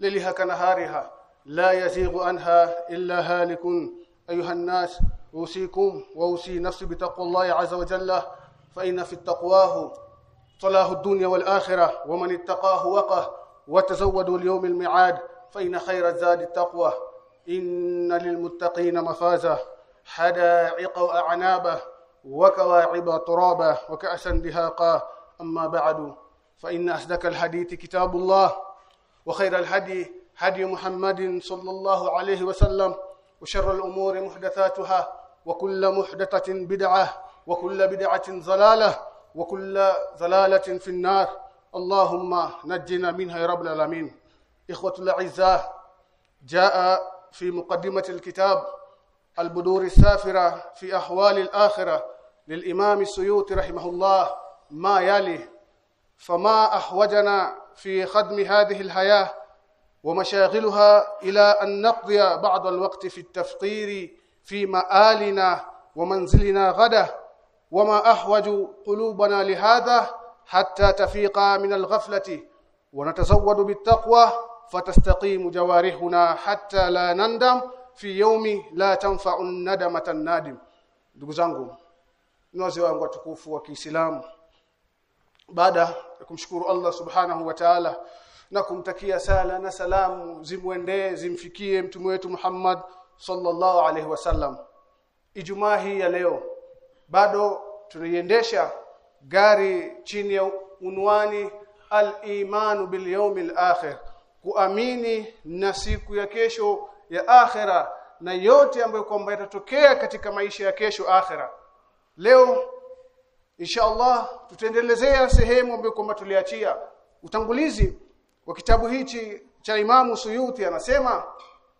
ليلها كنهارها لا يزيغ عنها إلا هالك. أيها الناس أوصيكم وأوصي نفسي بتقوى الله عز وجل فإن في التقواه صلاح الدنيا والآخرة ومن اتقاه وقه وتزودوا ليوم الميعاد فإن خير الزاد التقوى. إن للمتقين مفازة حدائق وأعنابا وكواعب ترابا وكأسا دهاقا. أما بعد فإن أصدق الحديث كتاب الله وخير الهدي هدي محمد صلى الله عليه وسلم وشر الأمور محدثاتها وكل محدثة بدعة وكل بدعة ضلالة وكل ضلالة في النار. اللهم نجنا منها يا رب العالمين. إخوة الأعزاء جاء في مقدمة الكتاب البدور السافرة في أحوال الآخرة للإمام السيوطي رحمه الله ما يلي فما أحوجنا في خدم هذه الحياة ومشاغلها إلى أن نقضي بعض الوقت في التفكير في مآلنا ومنزلنا غدا وما أحوج قلوبنا لهذا حتى تفيق من الغفلة. ونتزود بالتقوى فتستقيم جوارحنا حتى لا نندم في يوم لا تنفع الندمة النادم. ndugu zangu ni wazee wangu baada ya kumshukuru Allah subhanahu wa ta'ala na kumtakia sala na salamu zimwendee zimfikie mtume wetu Muhammad sallallahu alaihi wasallam Ijumaa hii ya leo bado tunaiendesha gari chini ya unwani al-imanu bil yawmil akhir kuamini na siku ya kesho ya akhira na yote ambayo kwamba yatatokea katika maisha ya kesho akhira. Leo insha Allah tutaendelezea sehemu ambayo kwamba tuliachia utangulizi wa kitabu hichi cha Imamu Suyuti. Anasema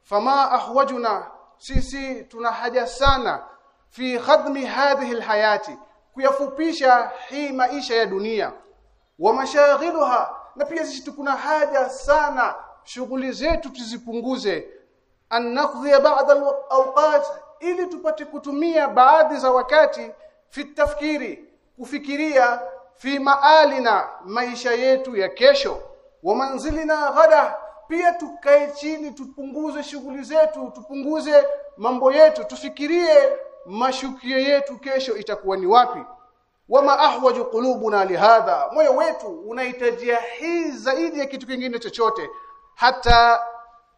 fama ahwajuna sisi tuna haja sana fi khadmi hadhihi alhayati kuyafupisha hii maisha ya dunia. Wa mashaghiluha na pia sisi tukuna haja sana shughuli zetu tuzipunguze. Annaqdhi ba'd alawqat ili tupate kutumia baadhi za wakati fi tafkiri kufikiria fi maalina maisha yetu ya kesho. Wa manzilina ghada pia tukae chini tupunguze shughuli zetu tupunguze mambo yetu tufikirie mashukio yetu kesho itakuwa ni wapi. Wama ahwaju qulubuna lihadha moyo wetu unahitajia hii zaidi ya kitu kingine chochote. Hata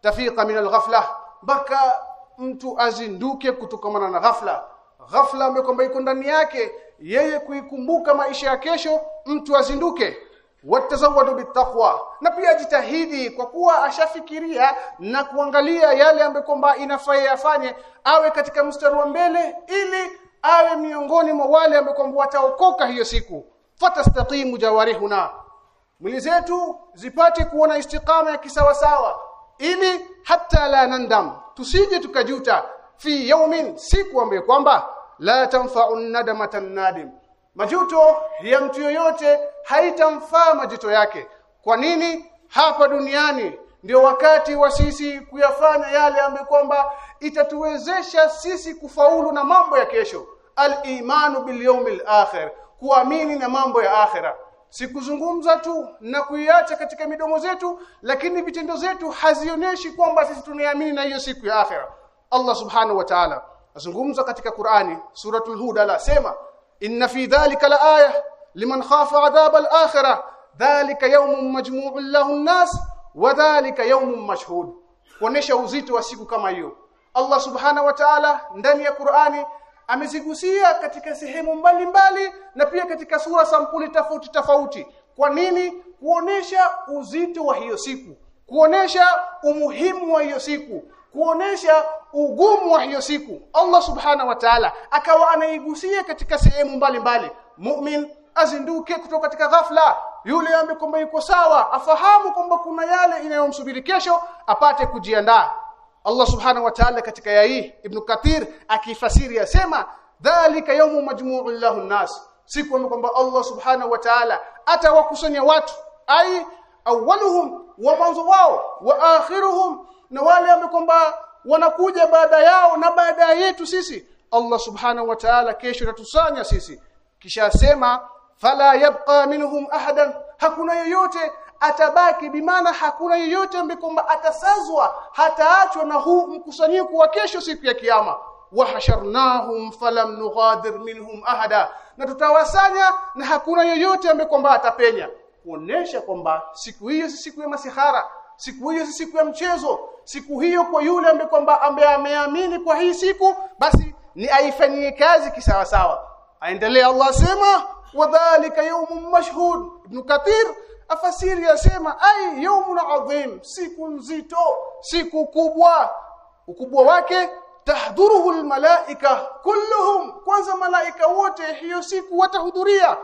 tafika min alghafla mpaka mtu azinduke kutokamana na ghafla. Ghafla ambayo kwamba iko ndani yake yeye kuikumbuka maisha ya kesho mtu azinduke. Watazawadu bitaqwa. Na pia jitahidi kwa kuwa ashafikiria na kuangalia yale ambayo kwamba inafaa yafanye awe katika mstari wa mbele ili awe miongoni mwa wale ambao kwamba wataokoka hiyo siku. Fatastaqimu jawarihuna. Mwili zetu zipate kuona istiqama ya kisawasawa ili hata la nandam tusije tukajuta fi yaumin siku ambayo kwamba la tanfa'u nadamatan nadim. Majuto ya mtu yoyote haitamfaa majuto yake. Kwa nini? Hapa duniani ndio wakati wa sisi kuyafanya yale ambayo kwamba itatuwezesha sisi kufaulu na mambo ya kesho. Al-imanu bil yawmil akhir kuamini na mambo ya akhira. Sikuzungumza tu na kuiacha katika midomo zetu lakini vitendo zetu hazionyeshi kwamba sisi tunaamini na hiyo siku ya akhira. Allah subhanahu wa ta'ala azungumza katika Qur'ani suratul Hud alasema inna fi dhalika la aya liman khafa adhab al-akhirah dhalika yawmun majmu'un lahu an-nas wa dhalika yawmun mashhud. Kuonesha uzito wa siku kama hiyo. Allah subhana wa ta'ala ndani ya Qur'ani amezigusia katika sehemu mbalimbali mbali, na pia katika sura sampuli tofauti tofauti. Kwa nini? Kuonesha uzito wa hiyo siku. Kuonesha umuhimu wa hiyo siku kuonesha ugumu wa hiyo siku. Allah subhana wa ta'ala akawa anaigusia katika sehemu mbalimbali. Mu'min azinduke kutoka katika ghafla. Yule ambaye yuko sawa afahamu kwamba kuna yale inayomsubiri kesho apate kujiandaa. Allah subhanahu wa ta'ala katika ya hii Ibn Kathir akifasiri asema dhalika yawmu majmu'u lahu nas siku kwamba Allah subhanahu wa ta'ala atawakusanya watu. Ai awwaluhum wa mwanzo wao wa akhiruhum na wale ambao kwamba wanakuja baada yao na baada yetu sisi. Allah subhanahu wa ta'ala kesho atatusanya sisi. Kisha asema fala yabqa minhum ahadan. Hakuna yoyote atabaki bimana hakuna yoyote ambaye kwamba atasazwa hataachwa na huu mkusanyiko wa kesho siku ya kiyama. Wahasharnahum falam nughadir minhum ahada. Na tutawasanya na hakuna yoyote ambaye kwamba atapenya. Kuonesha kwamba siku hiyo si siku ya masihara siku hiyo si siku ya mchezo siku hiyo kwa yule ambaye kwamba ambaye ameamini kwa hii siku basi ni aifanyie kazi kisawa sawa aendelea Allah sema wadhālika yawmun mashhud. Ibn kathir afasiri yasema ay yawmun adhim siku nzito siku kubwa. Ukubwa wake tahduruhu almalaika kulluhum. Kwanza malaika wote hiyo siku watahudhuria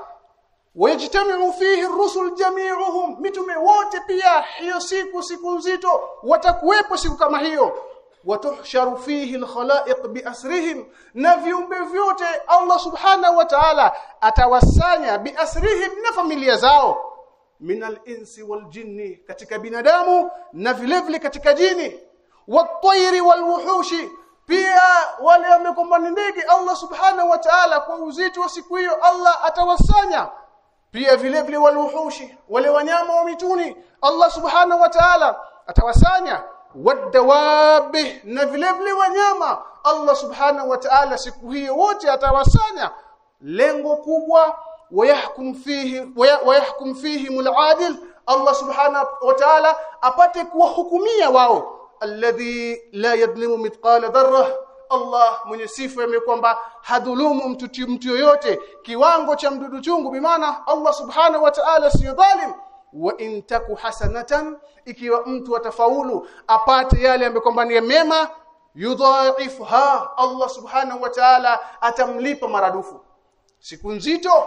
wayajtami'u fihi ar-rusul jami'uhum mitume wote pia hiyo siku siku nzito watakuwepo siku kama hiyo. Watuhsharu fihi alkhalaiq biasrihim na viumbe vyote Allah subhanahu wa ta'ala atawasanya biasrihim na familia zao. Min al-insi wal-jinni katika binadamu na vile vile katika jini. Wat-tayri pia wale ambao ndege Allah subhanahu wa ta'ala kwa uzito wa siku hiyo Allah atawasanya pia vile vile wal-wuhushi wale wanyama wa mituni Allah subhanahu wa ta'ala atawasanya wadawabi na vile vile wanyama Allah subhanahu wa ta'ala siku hiyo wote atawasanya. Lengo kubwa wayahkum fihi wayahkum fihi Allah subhanahu wa ta'ala apate kuwahukumia wao. Alladhi la yadlimu mithqala dharra Allah mwenye sifa ya kwamba hadhulumu mtu mtu yoyote kiwango cha mdudu chungu bimaana Allah subhanahu wa ta'ala si dhalim. Wa in taku hasanatan ikiwa mtu atafaulu apate yale ambayo kwamba ni mema yudhaifha Allah subhanahu wa ta'ala atamlipa maradufu. Siku nzito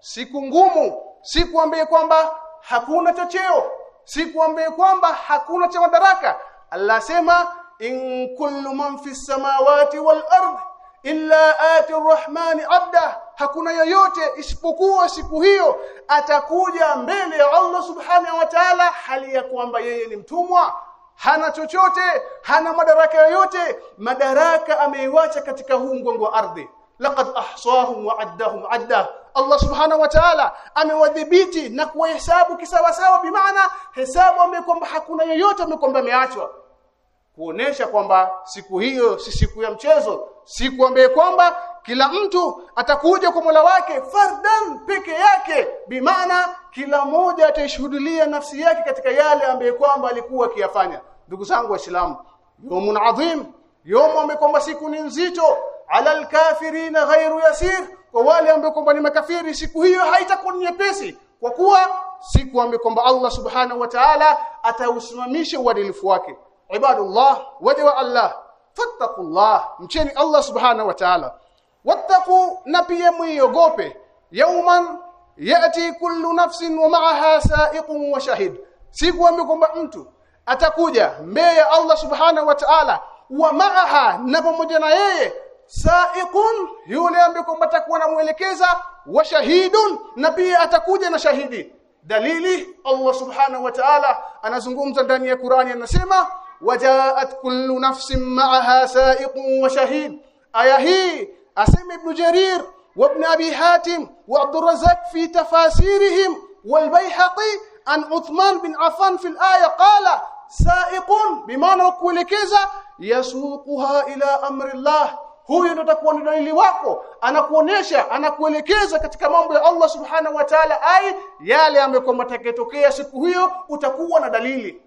siku ngumu siku ambaye kwamba hakuna chocheo siku ambaye kwamba hakuna cha madaraka Allah sema in kullu man fi samawati wal ard illa ati arrahmani abda hakuna yoyote isipokuwa siku hiyo atakuja mbele ya Allah subhanahu wa ta'ala hali ya kwamba yeye ni mtumwa. Hana chochote hana madaraka yoyote madaraka ameiwacha katika huu mgongo wa ardhi. Laqad ahsahum wa addahum adda Allah subhanahu wa ta'ala amewadhibiti na kuhesabu kisawasawa bimaana hesabu amekwamba hakuna yoyote amekwamba kwamba ameachwa kuonesha kwamba siku hiyo si siku ya mchezo. Siku ambaye kwamba kila mtu atakuja kwa Mola wake fardan peke yake. Bimaana kila mmoja ataishuhudia nafsi yake katika yale ambaye kwamba alikuwa akiyafanya. Ndugu zangu waislamu yawmun adhim yawmu amekomba siku ni nzito. Ala alkafirina ghairu yasir kwa wale ambao kwamba ni makafiri siku hiyo haitakuwa nyepesi. Kwa kuwa siku ambayo kwamba Allah subhanahu wa ta'ala atausimamisha uadilifu wake ibadullah waja Allah. Fattaqullah mcheni Allah subhanahu wa ta'ala. Wattaqu na pia muiogope yauman yati kullu nafsin wa ma'aha sa'iqun wa shahid. Sikuambi kwamba mtu atakuja mbele ya Allah subhanahu wa ta'ala wa ma'aha na pamoja na yeye sa'iqun yule ambaye kwamba atakuwa anamuelekeza wa shahidun na pia atakuja na shahidi. Dalili Allah subhanahu wa ta'ala anazungumza ndani ya Qur'ani anasema وجاءت كل نفس معها سائق وشهيد. shahid aya hii asema ibn jarir wa ibn abi hatim wa abdur razzaq fi tafasirihim wal bayhaqi an uthman bin affan fi al aya qala sa'iqun bimaana kuelekeza yasuquha ila amri allah huyu dalili wako. Anakuonesha anakuelekeza katika mambo ya Allah subhanahu wa ta'ala. Ai yale ambayo matakayotokea siku hiyo utakuwa na dalili.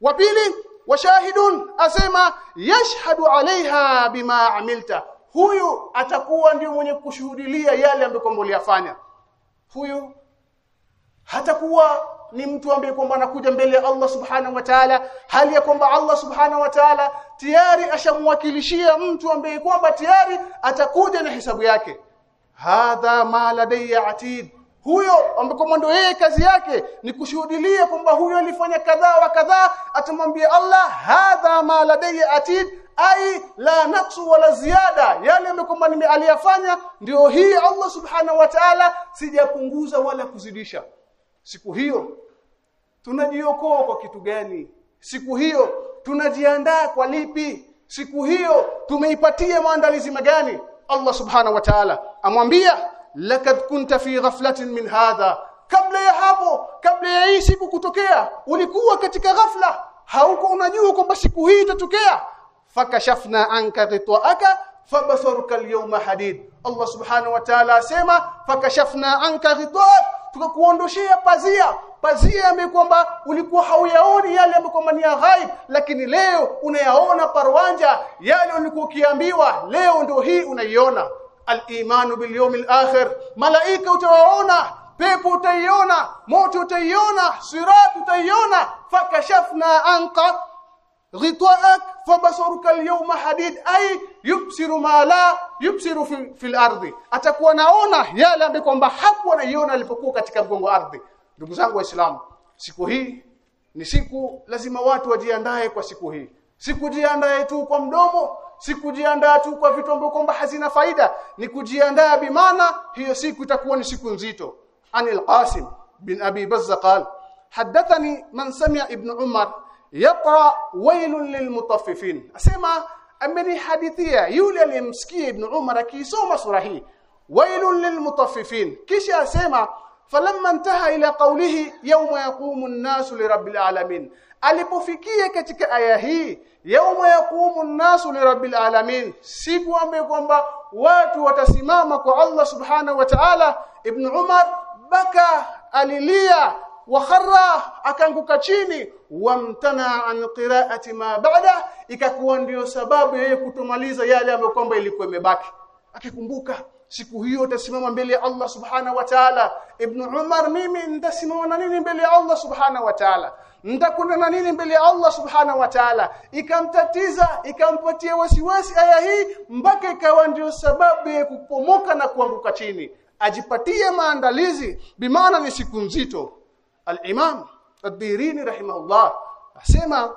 Wa pili washahidun asema yashhadu alaiha bima amilta. Huyu atakuwa ndio mwenye kushuhudilia yale ambayo kwamba uliyafanya. Huyu hatakuwa ni mtu ambaye kwamba anakuja mbele ya Allah subhanahu wa ta'ala. Hali ya kwamba Allah subhanahu wa ta'ala tayari ashamwakilishia mtu ambaye kwamba tayari atakuja na hisabu yake. Hadha ma ladayya atid huyo ambako ndio yeye kazi yake ni kushuhudilia kwamba huyo alifanya kadhaa wa kadhaa atamwambia Allah hadha ma ladayya atid ai la naqsu wala ziada yale ambayo aliyafanya ndio hii Allah subhanahu wa ta'ala sijapunguza wala kuzidisha. Siku hiyo tunajiokoa kwa kitu gani? Siku hiyo tunajiandaa kwa lipi? Siku hiyo tumeipatia maandalizi magani? Allah subhanahu wa ta'ala amwambia lakad kunta fi ghaflatin min hadha. Kabla ya hapo kabla ya hii kutokea ulikuwa katika ghafla. Hauko unajua kwamba siku hii itatokea. Fakashafna anka ghitwaaka fabasaruka alyawma hadid. Allah subhanahu wa ta'ala asema fakashafna anka ghitwaak tukakuondoshia pazia. Pazia kwamba ulikuwa hauyaoni yale ambayo ni ghaib lakini leo unayaona parwanja yale ulikuwa ukiambiwa leo ndio hii unaiona al-imanu bil yawmil akhir malaika utawaona pepo utaiona moto utaiona sirat utaiona fakashafna anka غطاءك فبصرك اليوم حديد اي يبصر ما لا يبصر في, في الارض atakuwa naona yale ambayo kwamba hakuwa anaiona alipokuwa katika mgongo ardhi ndugu zangu waislamu siku hii ni siku lazima watu wajiandae kwa siku hii sikujiandae tu kwa mdomo sikujiandaa tu kwa vitu ambavyo kwamba hazina faida ni kujiandaa bimana hiyo siku itakuwa ni siku nzito. Anil qasim bin abi bazza qal hadathani man sami'a ibn umar yaqra wailun lilmutaffifin asema amenihadithia yule aliyemsikia ibn umar akisoma sura hii wailun lilmutaffifin kisha asema falamma intaha ila qawlihi yawma yaqumu an-nasu lirabbil alamin. Alipofikia katika aya hii yawma yaqumu nnasu li lirabbil alamin. Siku ambayo kwamba watu watasimama kwa Allah subhanahu wa ta'ala ibn umar baka alilia wa kharra akanguka chini wamtana an qira'ati ma ba'da ikakuwa ndio sababu yeye kutomaliza yale ambayo kwamba ilikuwa imebaki. Akikumbuka siku hiyo utasimama mbele ya Allah subhanahu wa ta'ala. Ibn Umar mimi nitasimama na nini mbele ya Allah subhanahu wa ta'ala nitakwenda na nini mbele ya Allah subhanahu wa ta'ala? Ikamtatiza ikampatia wasiwasi aya hii mpaka ikawa ndio sababu ya kupomoka na kuanguka chini. Ajipatie maandalizi bimaana ni siku nzito. al-Imam ad-Dirini rahimahullah asema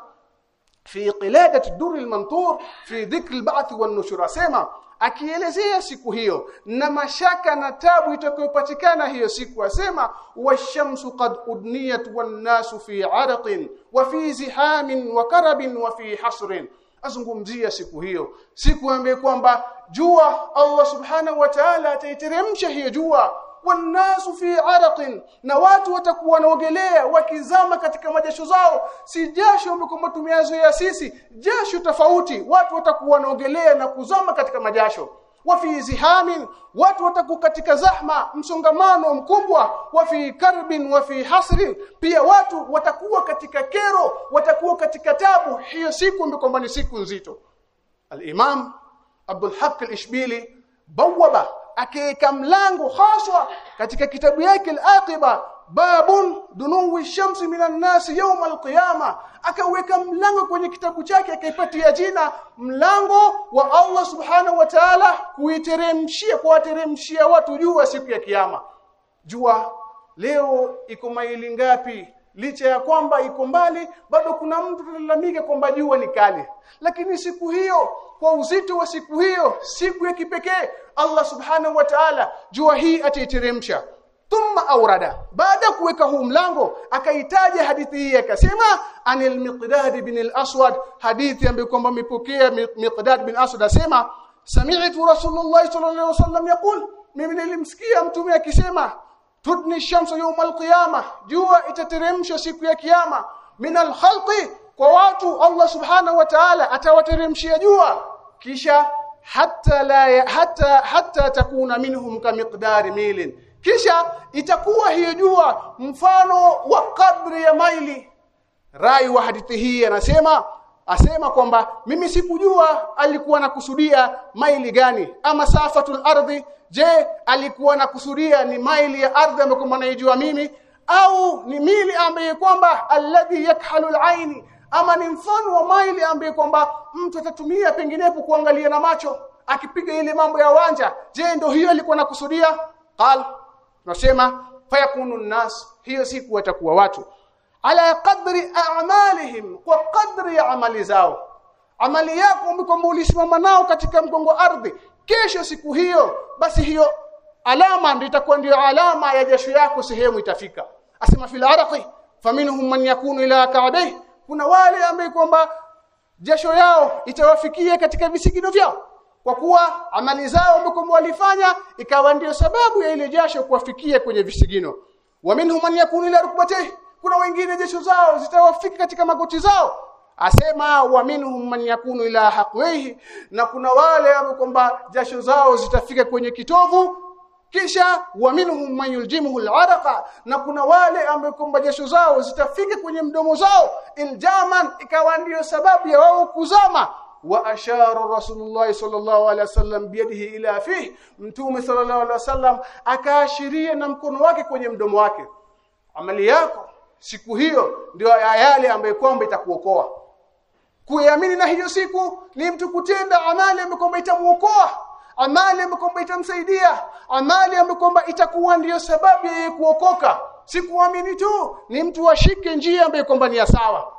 fi qiladat ad-durr al-mantur fi dhikr al-ba'th wan-nushur asema akielezea siku hiyo na mashaka na tabu itakayopatikana hiyo siku asema washamsu qad udniyat wan-nasu fi 'araqin wa fi zihamin wa karabin wa fi hasrin. Azungumzia siku hiyo siku ambayo kwamba jua Allah subhanahu wa ta'ala ataiteremsha hiyo jua wanasu fi araqin na watu watakuwa naogelea wakizama katika majasho zao. Si jasho ambako tumeyazoea sisi jasho tofauti. Watu watakuwa naogelea na kuzama katika majasho. Wa fi zihamin watu watakuwa katika zahma msongamano mkubwa. Wa fi karbin wa fi hasrin pia watu watakuwa katika kero watakuwa katika tabu. Hiyo siku ni siku nzito. Al-imam Abdul Haq al-Ishbili bawaba akiweka mlango haswa katika kitabu yake al-Aqiba babun dunuwi shamsi minan nasi yawm al-qiyama. Akaweka mlango kwenye kitabu chake akaipatia jina mlango wa Allah subhanahu wa ta'ala kuiteremshia kuwateremshia watu jua siku ya kiyama. Jua leo iko maili ngapi licha ya kwamba iko mbali bado kuna mtu analalamika kwamba jua ni kali. Lakini siku hiyo kwa uzito wa siku hiyo siku ya kipekee Allah subhanahu wa ta'ala jua hii ataiteremsha thumma awrada. Baada kuweka huu mlango akaitaja hadithi hii akasema anil miqdad bin al-aswad hadithi ambayo kwamba mipokea miqdad bin aswad asema sami'tu rasulullah sallallahu alaihi wasallam yaqul. Mimi nilimsikia mtume akisema tudni shamsu yawm alqiyama jua itateremshwa siku ya kiyama. Min alkhalqi kwa watu Allah subhanahu wa ta'ala atawateremshia jua. Kisha hatta la hatta hatta takuna minhum kamiqdari milin. Kisha itakuwa hiyo jua mfano wa kadri ya maili. Rai wa hadithi hii anasema asema kwamba mimi sikujua alikuwa nakusudia maili gani ama safatul ardhi. Je alikuwa nakusudia ni maili ya ardhi ambayo mnaijua mimi? Au ni mili ambaye kwamba alladhi yakhalu alaini ama ni mfano wa maili ambaye kwamba mtu atatumia penginepo kuangalia na macho akipiga ile mambo ya wanja? Je ndio hiyo alikuwa nakusudia qal nasema fayakunu nas hiyo siku watakuwa watu ala qadri a'malihim kwa qadri ya amali zao. Amali yako kwamba ulisimama nao katika mgongo ardhi. Kesho siku hiyo basi hiyo alama ndio itakuwa ndio alama ya jasho yako sehemu itafika. Asema fil araqi faminhum man yakunu ila ka'bayhi kuna wale ambao kwamba jasho yao itawafikia katika visigino vyao. Kwa kuwa amali zao mkombo walifanya ikawa ndio sababu ya ile jasho kuwafikia kwenye visigino. Wa minhum man yakunu ila rukbatayhi kuna wengine jesho zao zitawafika katika magoti zao. Asema wa man yakunu ila haqwihi na kuna wale ambao kwamba jasho zao zitafika kwenye kitovu kisha wa minhum man yuljimuhu al'araqa. Na kuna wale ambao kwamba jasho zao zitafika kwenye mdomo zao iljaman ikawa ndio sababu ya wao kuzama. Wa ashara rasulullah sallallahu alaihi wasallam biyadihi ila fihi mtume sallallahu alaihi wasallam akaashiria na mkono wake kwenye mdomo wake. Amali yako siku hiyo ndio ya yale ambayo kwamba itakuokoa. Kuamini na hiyo siku ni mtu kutenda amali ambayo kwamba itamuokoa amali ambayo kwamba itamsaidia amali ambayo kwamba itakuwa ndiyo sababu ya kuokoka. Si kuamini tu ni mtu washike njia ambayo kwamba ni sawa.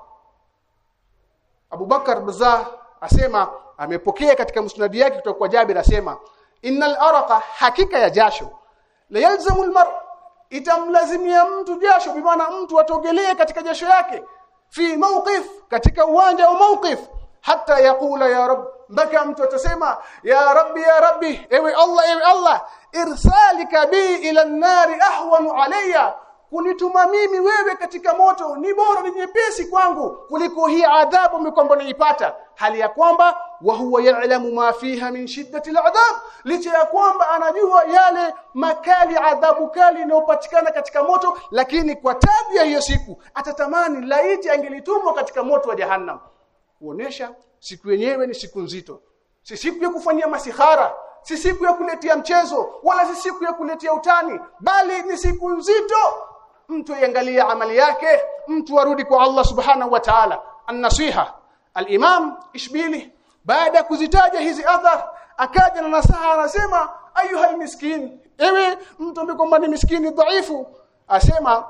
Abubakar Baza asema amepokea katika musnadi yake kutoka kwa Jabir asema innal araqa hakika ya jasho la yalzamu almar itamlazimia mtu jasho bimaana mtu atogelee katika jasho yake fi mawqif katika uwanja wa mawqif hata yakula ya rab mpaka mtu atasema ya rabbi ya rabbi ewe allah ewe allah irsalika bi ila an-nari ahwanu alayya kunituma mimi wewe katika moto ni bora ni nyepesi kwangu kuliko hii adhabu mikombo niipata hali ya kwamba wa huwa ya'lamu ma fiha min shiddati al'adab licha ya kwamba anajua yale makali adhabu kali inayopatikana katika moto lakini kwa tabia hiyo siku atatamani laiti angelitumwa katika moto wa jahannam. Kuonesha siku yenyewe ni siku nzito. Si siku ya kufanyia masihara si siku ya kuletea mchezo wala si siku ya kuletea utani bali ni siku nzito. Mtu iangalie amali yake mtu arudi kwa Allah subhanahu wa ta'ala. An-nasiha al-imam ishbili baada kuzitaja hizi athar akaja na nasaha anasema ayuha miskin. Ewe mtu ambaye kwamba ni miskini dhaifu. Asema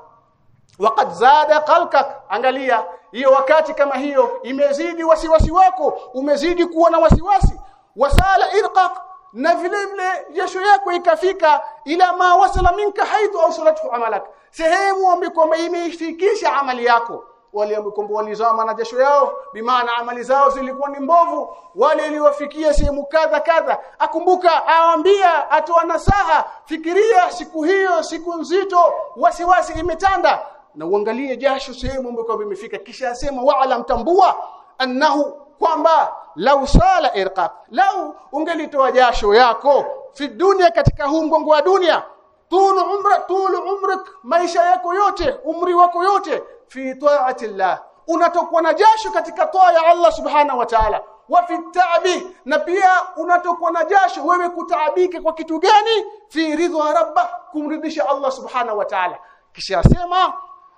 waqad zada qalkak angalia hiyo wakati kama hiyo imezidi wasiwasi wako umezidi kuwa na wasiwasi. Wasala irqaq na vile vile jasho yako ikafika ila ma wasala minka haitu awsalatu amalak. Sehemu ambayo kwamba imeifikisha amali yako wale ambao na jasho yao bimaana amali zao zilikuwa ni mbovu. Wale iliwafikia sehemu kadha kadha akumbuka awaambia atoa nasaha fikiria siku hiyo siku nzito wasiwasi imetanda. Na uangalie jasho sehemu ambayo imefika kisha asema wa'lam tambua annahu kwamba lau sala irqaq lau ungelitoa jasho yako fi dunia katika huu mgongo wa dunia tulu umra tulu umrik maisha yako yote umri wako yote fi ta'ati Allah unatokwa na jasho katika toa ya Allah subhanahu wa ta'ala. Wa fi ta'bi. Na pia unatokwa na jasho wewe kutaabika kwa kitu gani? Fi ridha rabbah kumridhisha Allah subhana wa ta'ala. Kisha asema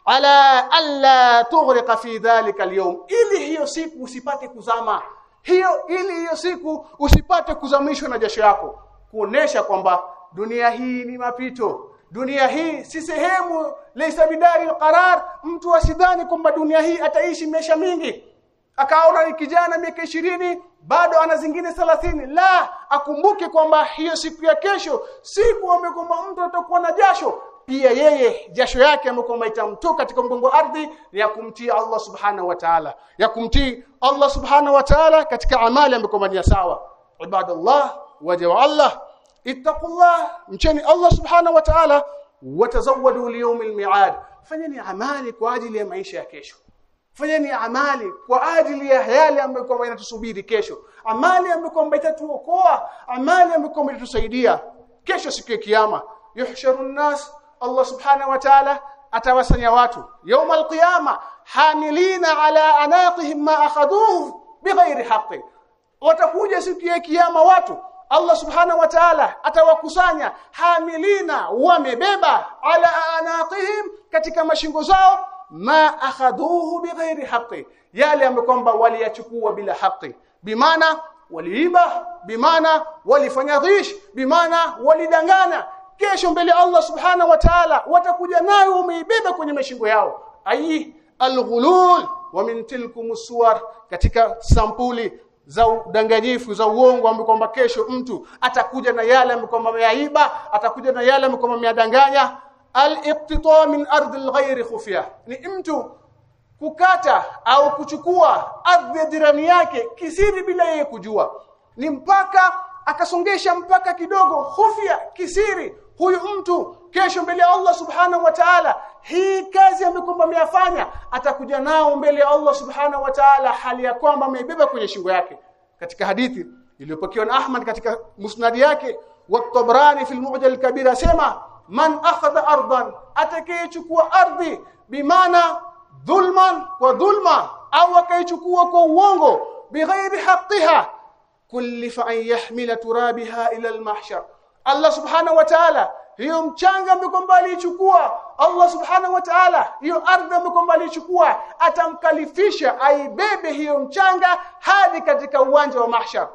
ala alla tughriqa fi dhalika alyawm. Ili hiyo siku usipate kuzama. Hiyo ili hiyo siku usipate kuzamishwa na jasho yako. Kuonesha kwamba dunia hii ni mapito dunia hii si sehemu laysa bidari alqarar. Mtu asidhani kwamba dunia hii ataishi maisha mingi akaona ni kijana miaka ishirini bado ana zingine 30 la akumbuke kwamba hiyo siku ya kesho siku amekomba mtu atakuwa na jasho. Pia yeye jasho yake amekomba itamtoka katika mgongo ardhi ya kumtii Allah subhanahu wa ta'ala. Ya kumtii Allah subhanahu wa ta'ala katika amali ni sawa. Ibadallah wa Allah ittaqullah mcheni Allah subhanahu wa ta'ala watazawwadu liyawmil mi'ad fanyeni amali kwa ajili ya maisha ya kesho fanyeni amali kwa ajili ya yale ambayo kwamba inatusubiri kesho amali ambayo kwamba itatuokoa amali ambayo kwamba itatusaidia kesho siku ya kiyama yuhsharun nas Allah subhanahu wa ta'ala atawasanya watu يوم القيامه حاملين على اناقهم ما اخذوه بغير حق watakuja siku ya kiyama watu Allah subhana wa ta'ala atawakusanya. Hamilina wamebeba ala anaqihim katika mashingo zao ma akhaduhu bighairi haqqi. Yale amekwamba waliyachukua bila haki bimaana waliiba bimaana walifanya dhish bimaana walidangana kesho mbele Allah subhana wa ta'ala watakuja nayo umeibeba kwenye mashingo yao. Ai alghulul wa min tilkum suwar katika sampuli za udanganyifu za uongo ambao kwamba kesho mtu atakuja na yale ambapo kwamba ameyaiba atakuja na yale ambapo kwamba ameyadanganya al-iqtita min ardi al-ghayr khufya. Ni mtu kukata au kuchukua ardhi ya jirani yake kisiri bila yeye kujua. Ni mpaka akasongesha mpaka kidogo khufya kisiri. Huyu mtu kesho mbele ya Allah subhanahu wa ta'ala hii kazi ambayo kwamba ameyafanya atakuja nao mbele ya Allah subhanahu wa ta'ala hali ya kwamba ameibeba kwenye shingo yake. Katika hadithi iliyopokewa na Ahmad katika musnadi yake wa Tabrani fil al-Mu'jam al-Kabir asema man akhadha ardan atakayechukua ardhi bimana dhulman wa dhulma au akaichukua kwa uongo bighairi haqqiha kullifa an yahmila turabiha ila al-mahshar. Allah subhanahu wa ta'ala hiyo mchanga ambao alichukua Allah subhanahu wa ta'ala hiyo ardhi ambayo alichukua atamkalifisha aibebe hiyo mchanga hadi katika uwanja wa mahshar.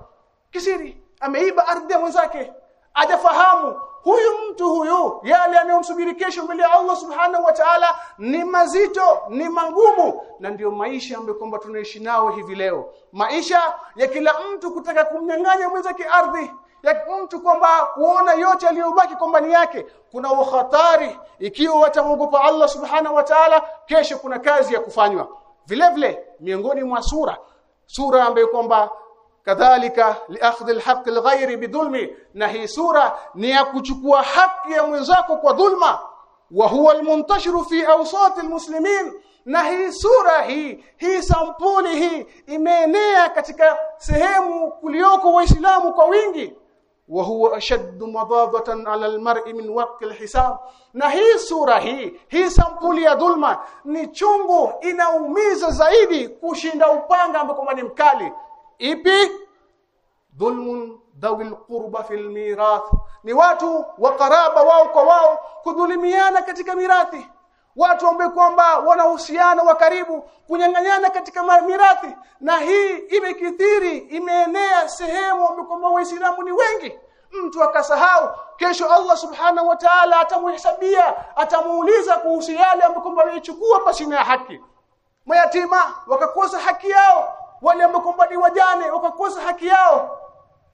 Kisiri ameiba ardhi ya mwenzake. Ajafahamu huyu mtu huyu yale anayomsubiri kesho mbele ya Allah subhanahu wa ta'ala ni mazito ni magumu na ndiyo maisha ambayo kwamba tunaishi nao hivi leo. Maisha ya kila mtu kutaka kumnyang'anya mwenzake ardhi ya mtu kwamba kuona yote aliyobaki kwamba ni yake. Kuna uhatari ikiwa watamwogopa Allah subhanahu wa ta'ala kesho kuna kazi ya kufanywa. Vile vile miongoni mwa sura sura ambayo kwamba kadhalika liakhdhi alhaq alghayri bidhulmi na hii sura ni ya kuchukua haki ya mwenzako kwa dhulma. Wa huwa almuntashiru fi awsat almuslimin. Na hii sura hii hii sampuli hii imeenea katika sehemu kulioko waislamu kwa wingi wa huwa ashaddu madadatan ala almar'i min waqti alhisab. Na hii sura hii hii sampuli ya dhulma ni chungu inaumiza zaidi kushinda upanga ambao ni mkali. Ipi? Dhulmun dhawil qurba fil mirath. Ni watu wa karaba wao kwa wao kudhulimiana katika mirathi watu ambao kwamba wana uhusiano wa karibu kunyang'anyana katika mirathi. Na hii imekithiri imeenea sehemu ambapo kwamba waislamu ni wengi. Mtu akasahau kesho Allah subhanahu wa ta'ala atamuhesabia atamuuliza kuhusu yale ambayo kwamba alichukua pasina ya haki. Mayatima wakakosa haki yao wale ambao kwamba ni wajane wakakosa haki yao.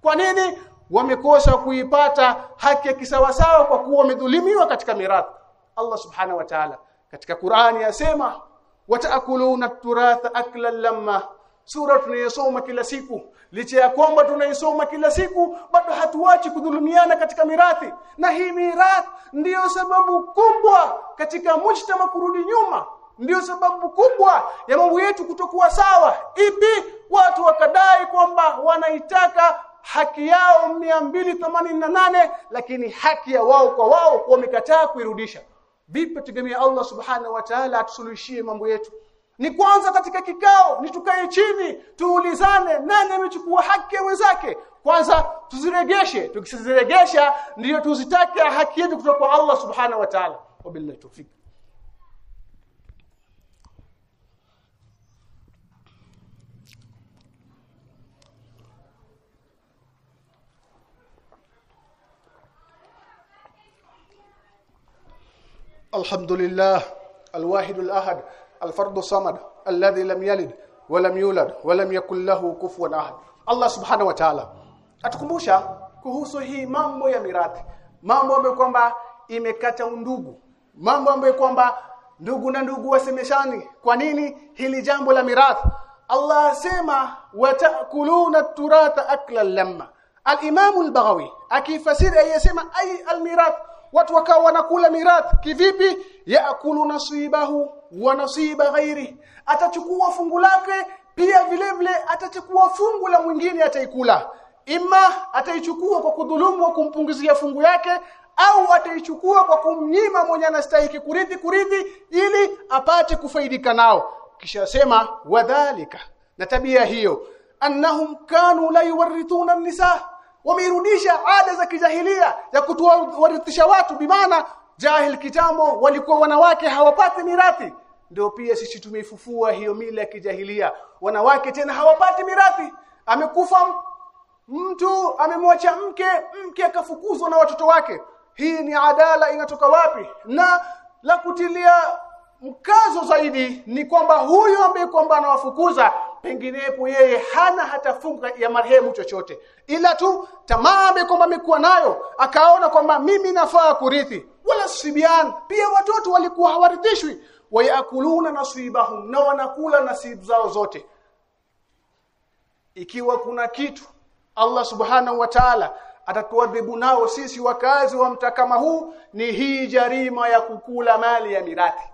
Kwa nini? Wamekosa kuipata haki ya kisawasawa kwa kuwa wamedhulimiwa katika mirathi. Allah subhanahu wa ta'ala katika Qur'ani yasema wataakuluna turatha aklan lamma. Sura tunayosoma kila siku. Licha ya kwamba tunaisoma kila siku bado hatuachi kudhulumiana katika mirathi. Na hii mirathi ndiyo sababu kubwa katika mujtama kurudi nyuma. Ndiyo sababu kubwa ya mambo yetu kutokuwa sawa. Ipi? Watu wakadai kwamba wanaitaka haki yao 288 lakini haki ya wao kwa wao wamekataa kuirudisha vipi tutegemea Allah subhanahu wa ta'ala atusuluhishie mambo yetu? Ni kwanza katika kikao ni tukae chini tuulizane nani amechukua haki ya wenzake kwanza tuziregeshe tukisiziregesha ndiyo tuzitake haki yetu kutoka kwa Allah subhanahu wa ta'ala. Wabillahi tawfik الحمد لله الواحد الأحد الفرد الصمد الذي لم يلد ولم يولد ولم يكن له كفوا أحد Allah subhanahu wa ta'ala atukumbusha kuhusu hii mambo ya mirathi mambo ambayo kwamba imekata undugu mambo ambayo kwamba ndugu na ndugu wasemeshani kwa nini hili jambo la mirathi Allah asema watakuluna turatha akla lamma al-Imam al-Baghawi akifasiri ayesema ay al-mirath watu wakawa wanakula mirath kivipi? Yaakulu nasibahu wa nasiba ghairi. Atachukua fungu lake pia vile vile atachukua fungu la mwingine ataikula. Ima ataichukua kwa kudhulumu wa kumpunguzia fungu yake au ataichukua kwa kumnyima mwenye anastahili kurithi kurithi ili apate kufaidika nao. Kisha sema wadhalika. Na tabia hiyo. Annahum kanu la yuwarithuna nisa wameirudisha ada za kijahilia ya kutuwarithisha watu. Bimaana jahil kitambo walikuwa wanawake hawapati mirathi. Ndio pia sisi tumeifufua hiyo mila ya kijahilia. Wanawake tena hawapati mirathi. Amekufa mtu amemwacha mke mke akafukuzwa na watoto wake. Hii ni adala inatoka wapi? Na la kutilia mkazo zaidi ni kwamba huyo ambaye kwamba anawafukuza penginepo yeye hana hata funga ya marehemu chochote. Ila tu tamaa amekomba amekuwa nayo akaona kwamba mimi nafaa kurithi. Wala sibian pia watoto walikuwa hawarithishwi wayakuluna nasibahum na wanakula nasibu zao zote. Ikiwa kuna kitu Allah subhanahu wa ta'ala atatuadhibu nao sisi wakazi wa mtakama huu ni hii jarima ya kukula mali ya mirathi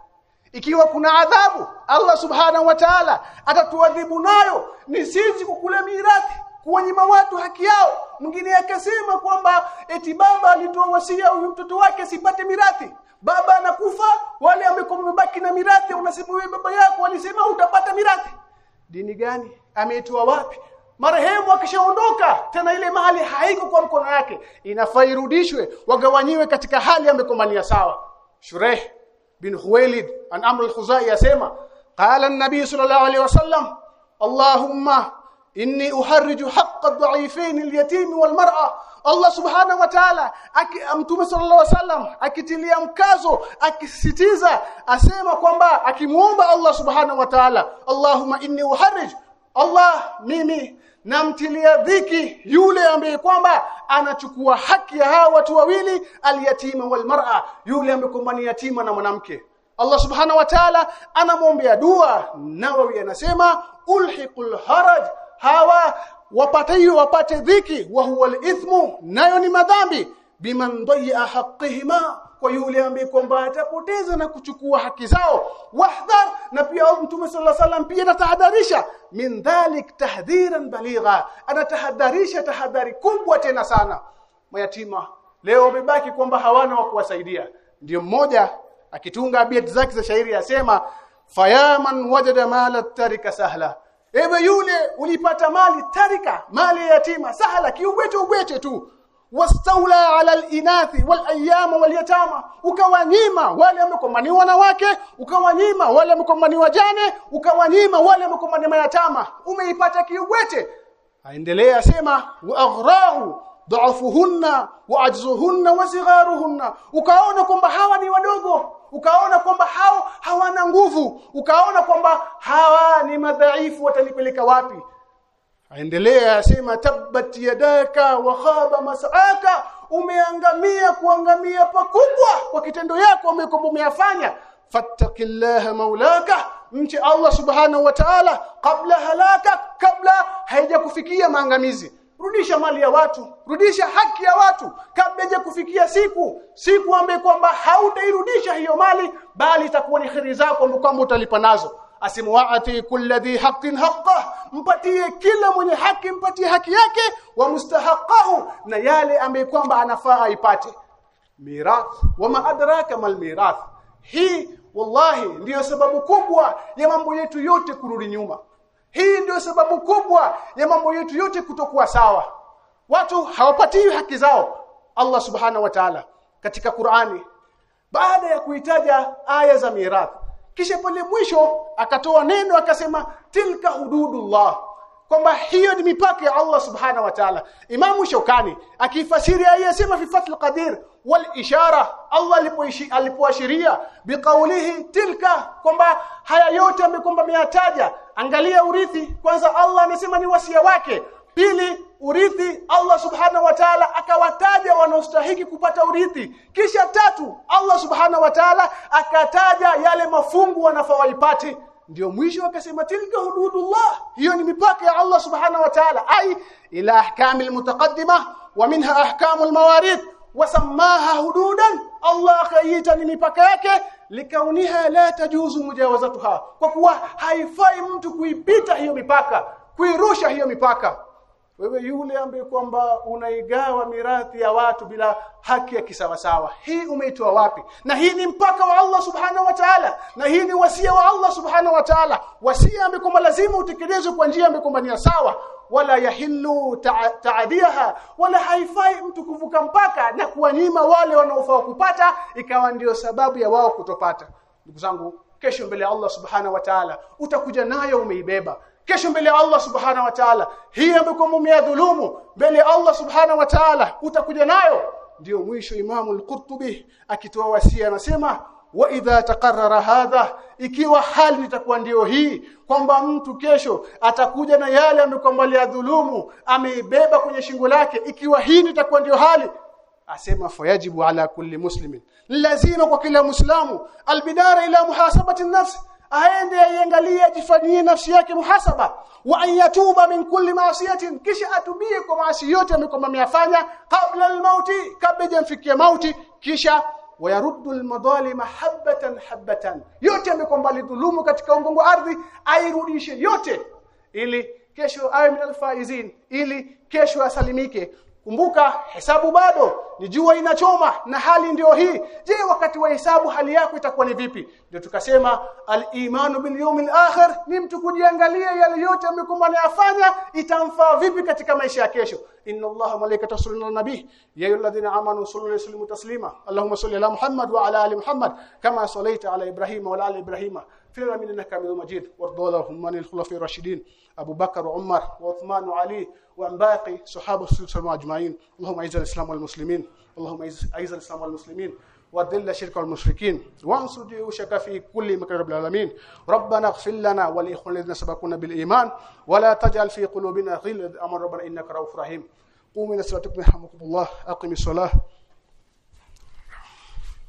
ikiwa kuna adhabu Allah subhanahu wa ta'ala atatuadhibu nayo. Ni sisi kukula mirathi kuwanyima watu haki yao. Mwingine akasema kwamba eti baba alitoa wasia huyu mtoto wake sipate mirathi. Baba anakufa wale ambao na mirathi unasema wewe baba yako alisema utapata mirathi. Dini gani? Ameitoa wapi? Marehemu akishaondoka tena ile mahali haiko kwa mkono yake. Inafairudishwe wagawanyiwe katika hali amekomania sawa. Shureh bin Khuwailid an Amr al-Khuzai yasema qala an-nabi sallallahu alayhi wasallam Allahumma inni uharriju haqqa ad-da'ifain al-yatim wal-mar'a Allah subhanahu wa ta'ala mtume sallallahu alayhi wasallam akitilia mkazo akisitiza asema kwamba akimuomba Allah subhanahu wa ta'ala Allahumma inni uharrij. Allah mimi namtilia dhiki yule ambaye kwamba anachukua haki ya hawa watu wawili alyatima walmar'a yule ambaye kwamba ni yatima na mwanamke. Allah subhanahu wa ta'ala anamwombea dua Nawawi anasema ulhiqul haraj hawa wapate wapate dhiki wa huwa alithmu nayo ni madhambi. Biman dayya haqqihima kwa yule ambaye kwamba atapoteza na kuchukua haki zao wahdhar na pia mtume sallallahu alaihi wasallam pia anatahadharisha min dhalik tahdhiran baligha. Anatahadharisha tahadhari kubwa tena sana. Mayatima leo wamebaki kwamba hawana wa kuwasaidia. Ndio mmoja akitunga abiyat zake za shairi yasema fayaman wajada mala tarika sahla. Ewe yule ulipata mali tarika. Mali ya yatima sahla kiubwete ubwete tu wastaula ala alinathi walayama walyatama. Ukawanyima wale wamekomaniwa wanawake ukawanyima wale wamekomaniwa jane ukawanyima wale wamekomaniwa yatama. Umeipata kiwete aendelea sema wa aghrahu dhaafuhunna wa ajzuhunna wa sigharuhunna. Ukaona kwamba hawa ni wadogo ukaona kwamba hao hawana nguvu ukaona kwamba hawa ni madhaifu watanipeleka wapi aendelea asema tabbat yadaka wa khaba mas'aka. Umeangamia kuangamia pakubwa kwa kitendo yako umekumbu umeyafanya fattaqillaha maulaka. Mche Allah subhanahu wa ta'ala kabla halaka kabla haijakufikia maangamizi. Rudisha mali ya watu rudisha haki ya watu kabla haija kufikia siku. Siku ambaye kwamba hautairudisha hiyo mali bali itakuwa ni khiri zako kwamba utalipa nazo waati kulli dhi haqqin haqqa. Mpatie kila mwenye haki mpatie haki yake wa mustahaqahu na yale ambaye kwamba anafaa aipate. Mirath wama adraka mal mirath. Hii wallahi ndiyo sababu kubwa ya mambo yetu yote kurudi nyuma. Hii ndiyo sababu kubwa ya mambo yetu yote kutokuwa sawa. Watu hawapatii haki zao Allah subhanahu wa ta'ala katika Qur'ani. Baada ya kuitaja aya za mirath kisha pale mwisho akatoa neno akasema tilka hududullah kwamba hiyo ni mipaka ya Allah subhana wa ta'ala. Imamu Shokani akifasiri aya sema fi fathul qadir wal ishara Allah alipoashiria biqaulihi tilka kwamba haya yote amekwamba ameyataja. Angalia urithi kwanza Allah amesema ni wasia wake. Pili urithi Allah subhanahu wa ta'ala akawataja wanaostahiki kupata urithi. Kisha tatu Allah subhanahu wa ta'ala akataja yale mafungu wanafaa waipate ndio mwisho akasema tilka hududullah. Hiyo ni mipaka ya Allah subhanahu wa ta'ala. Ai ila ahkamil mutaqaddima wa minha ahkamul mawarith wasamaha hududan. Allah akaita ni mipaka yake. Likauniha la tajuzu mujawazatuha. Kwa kuwa haifai mtu kuipita hiyo mipaka kuirusha hiyo mipaka wewe yule ambaye kwamba unaigawa mirathi ya watu bila haki ya kisawasawa. Hii umeitoa wapi? Na hii ni mpaka wa Allah subhanahu wa ta'ala. Na hii ni wasia wa Allah subhanahu wa ta'ala. Wasia ambaye kwamba lazima utekelezwe kwa njia ambayo kwamba ni sawa. Wala yahillu taadiaha wala haifai mtu kuvuka mpaka na kuwanyima wale wanaofaa kupata ikawa ndiyo sababu ya wao kutopata. Ndugu zangu kesho mbele ya Allah subhanahu wa ta'ala utakuja nayo umeibeba kesho mbele ya Allah subhana wa ta'ala. Hii ambayo umeyadhulumu mbele ya Allah subhana wa ta'ala utakuja nayo. Ndio mwisho Imamu al-Qurtubi akitoa wasia anasema wa idha taqarrara hadha ikiwa hali itakuwa ndio hii kwamba mtu kesho atakuja na yale amekwambalia dhulumu ameibeba kwenye shingo lake ikiwa hii itakuwa ndio hali asema fayajibu ala kulli muslimin. Lazima kwa kila muislamu albidara ila muhasabati nafsi aende aiangalie ajifanyie nafsi yake muhasaba wa ayatuba min kulli maasiyatin kisha atubie kwa maasi yote ambayo ameyafanya kabla almauti kabla mfikie mauti. Kisha wayaruddu almadhalima habatan habatan yote ambayo mbali dhulumu katika ungongo ardhi airudishe yote ili kesho awe min alfaizin ili kesho asalimike kumbuka hesabu bado ni jua inachoma na hali ndio hii. Je wakati wa hesabu hali yako itakuwa ni vipi? Ndio tukasema al-imanu bil yawmil akhir ni mtu kujiangalia yale yote amekumbana yafanya itamfaa vipi katika maisha ya kesho? Inna allaha malaikatahu yusalluna ala nabi ya ayyuhalladhina amanu sallu alayhi wa taslima. Allahumma salli ala muhammad wa ala ali muhammad kama sallaita ala ibrahim wa ala ali ibrahim في العالمين إنك حميد مجيد وارض اللهم عن الخلفاء الراشدين أبو بكر وعمر وعثمان وعلي وعن باقي صحابة السلام أجمعين. اللهم أعز الإسلام والمسلمين. اللهم اعز الإسلام والمسلمين. وذل الشرك والمشركين. وانصر جيوشك في كل مكان رب العالمين. ربنا اغفر لنا ولإخواننا الذين سبقونا بالإيمان. ولا تجعل في قلوبنا غل أمر ربنا إنك رؤوف رحيم. قوموا إلى صلاتكم يرحمكم الله. أقم الصلاة.